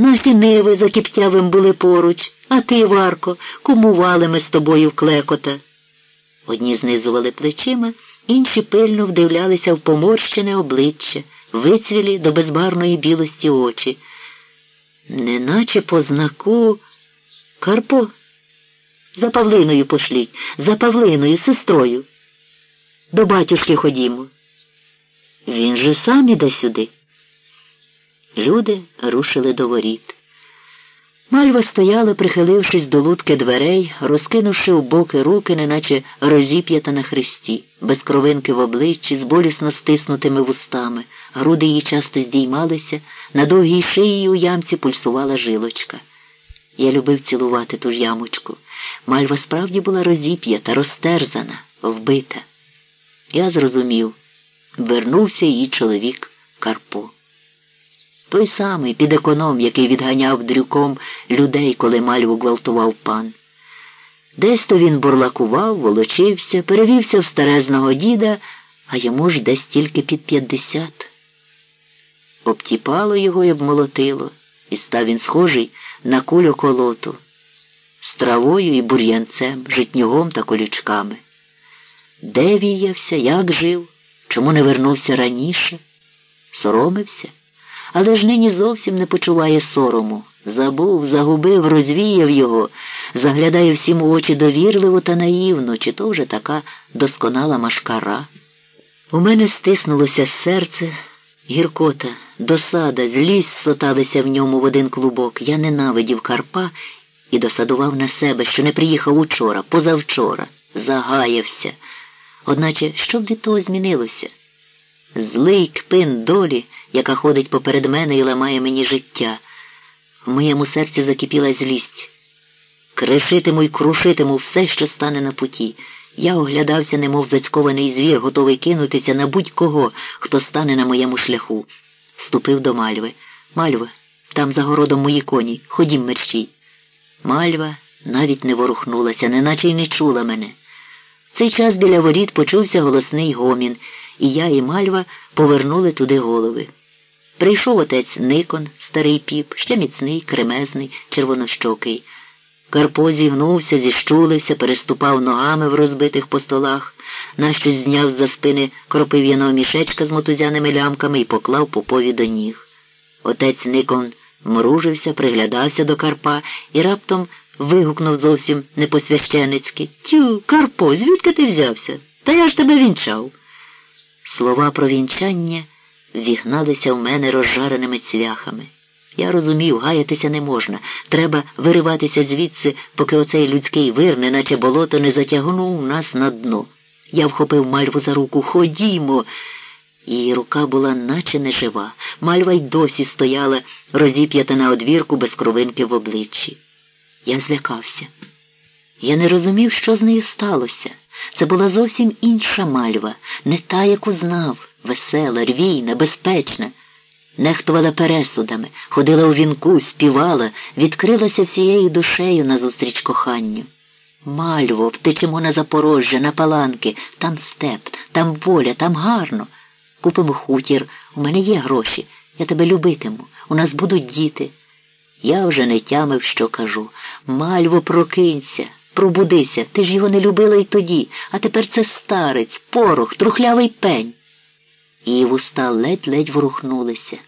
Наші ниви за кіптявим були поруч, а ти, Варко, кумували ми з тобою в клекота. Одні знизували плечима, інші пильно вдивлялися в поморщене обличчя, вицвілі до безбарної білості очі. Неначе по знаку Карпо. За Павлиною пошліть, за Павлиною, сестрою. До батюшки ходімо. Він же сам іде сюди. Люди рушили до воріт. Мальва стояла, прихилившись до лутки дверей, розкинувши в боки руки, неначе розіп'ята на хресті, без кровинки в обличчі, з болісно стиснутими вустами. Груди її часто здіймалися, на довгій шиї у ямці пульсувала жилочка. Я любив цілувати ту ж ямочку. Мальва справді була розіп'ята, розтерзана, вбита. Я зрозумів, вернувся її чоловік Карпо. Той самий підеконом, який відганяв дрюком людей, коли мальву гвалтував пан. Десь то він бурлакував, волочився, перевівся в старезного діда, а йому ж десь тільки під п'ятдесят. Обтіпало його і обмолотило, і став він схожий на кулю колоту, з травою і бур'янцем, житнюгом та колючками. Де віявся, як жив, чому не вернувся раніше? Соромився? Але ж нині зовсім не почуває сорому. Забув, загубив, розвіяв його, заглядає всім у очі довірливо та наївно, чи то вже така досконала машкара. У мене стиснулося серце, гіркота, досада, злість соталися в ньому в один клубок. Я ненавидів Карпа і досадував на себе, що не приїхав учора, позавчора, загаявся. Одначе, що б від того змінилося? Злий кпин долі, яка ходить поперед мене і ламає мені життя. В моєму серці закипіла злість. Кришитиму й крушитиму все, що стане на путі. Я оглядався, немов зацькований звір, готовий кинутися на будь-кого, хто стане на моєму шляху. Ступив до мальви. Мальва, там за городом мої коні. Ходім мерщій. Мальва навіть не ворухнулася, неначе й не чула мене. В цей час біля воріт почувся голосний гомін і я, і мальва повернули туди голови. Прийшов отець Никон, старий піп, ще міцний, кремезний, червонощокий. Карпо зігнувся, зіщулився, переступав ногами в розбитих по столах, нащось зняв за спини кропив'яного мішечка з мотузяними лямками і поклав попові до ніг. Отець Никон мружився, приглядався до Карпа і раптом вигукнув зовсім непосвященицьки Тю, Карпо, звідки ти взявся? Та я ж тебе вінчав. Слова про вінчання вігналися в мене розжареними цвяхами. Я розумів, гаятися не можна. Треба вириватися звідси, поки оцей людський вир, неначе болото, не затягнув нас на дно. Я вхопив мальву за руку. Ходімо. Її рука була наче нежива. Мальва й досі стояла, розіп'ята на одвірку без кровинки в обличчі. Я злякався. Я не розумів, що з нею сталося. Це була зовсім інша мальва, не та, яку знав, весела, рвійна, безпечна. Нехтувала пересудами, ходила у вінку, співала, відкрилася всією душею назустріч коханню. Мальво, втечемо на Запорожжя, на паланки, там степ, там воля, там гарно. Купимо хутір, у мене є гроші, я тебе любитиму, у нас будуть діти. Я вже не тямив, що кажу. Мальво, прокинься. Пробудися, ти ж його не любила й тоді, а тепер це старець, порох, трухлявий пень. Її вуста ледь-ледь ворухнулися.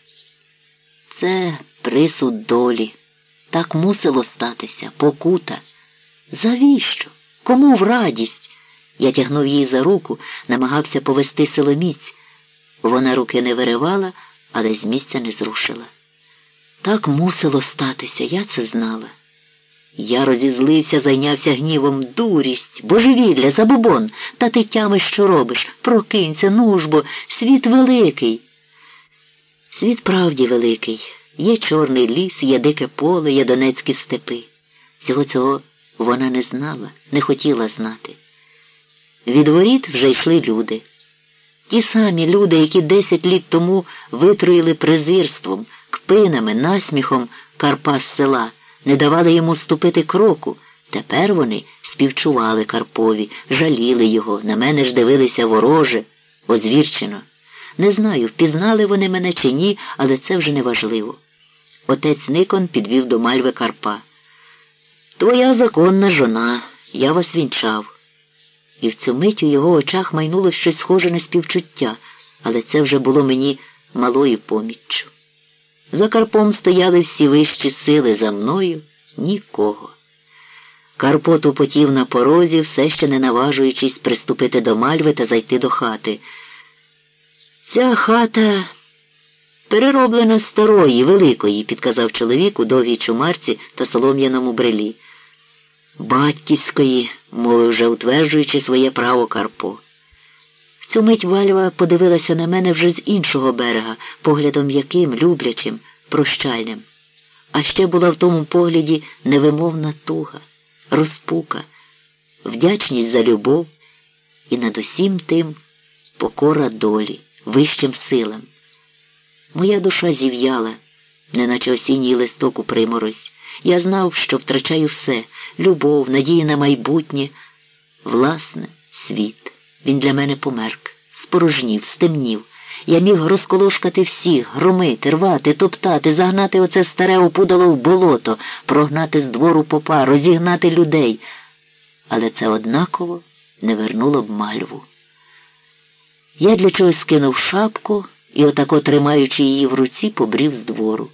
Це присуд долі. Так мусило статися, покута. Завіщо? Кому в радість? Я тягнув її за руку, намагався повести силоміць. Вона руки не виривала, але з місця не зрушила. Так мусило статися, я це знала. Я розізлився, зайнявся гнівом дурість, божевілля, забобон, та ти тямиш, що робиш. Прокинься, нужбо, світ великий. Світ правді великий. Є чорний ліс, є дике поле, є донецькі степи. Всього цього вона не знала, не хотіла знати. Від воріт вже йшли люди. Ті самі люди, які десять літ тому витроїли презирством, кпинами, насміхом Карпа з села не давали йому ступити кроку. Тепер вони співчували Карпові, жаліли його, на мене ж дивилися вороже, озвірчено. Не знаю, впізнали вони мене чи ні, але це вже не важливо. Отець Никон підвів до мальви Карпа. Твоя законна жона, я вас вінчав. І в цю мить у його очах майнуло щось схоже на співчуття, але це вже було мені малою поміччю. За Карпом стояли всі вищі сили за мною нікого. Карпо тупотів на порозі, все ще не наважуючись приступити до мальви та зайти до хати. Ця хата перероблена старої, великої, підказав чоловік у довгій чумарці та солом'яному брелі. Батьківської, мовив вже утверджуючи своє право Карпо. Цю мить Вальва подивилася на мене вже з іншого берега, поглядом яким, люблячим, прощальним. А ще була в тому погляді невимовна туга, розпука, вдячність за любов і над усім тим покора долі, вищим силам. Моя душа зів'яла, неначе осінній листок у приморозь. Я знав, що втрачаю все любов, надію на майбутнє, власне, світ. Він для мене померк, спорожнів, стемнів. Я міг розколошкати всіх, громити, рвати, топтати, загнати оце старе опудало в болото, прогнати з двору попа, розігнати людей. Але це однаково не вернуло б мальву. Я для чогось скинув шапку і, отако тримаючи її в руці, побрів з двору.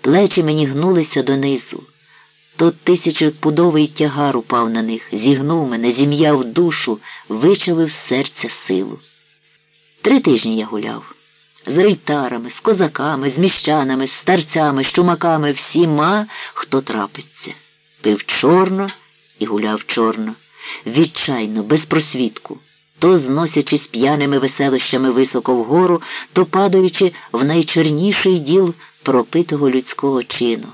Плечі мені гнулися донизу. Тот тисячопудовий тягар упав на них, зігнув мене, зім'яв душу, вичавив з серця силу. Три тижні я гуляв. З рейтарами, з козаками, з міщанами, з старцями, з чумаками, всіма, хто трапиться. Пив чорно і гуляв чорно, відчайно, без просвітку, то зносячись п'яними веселощами високо вгору, то падаючи в найчорніший діл пропитого людського чину.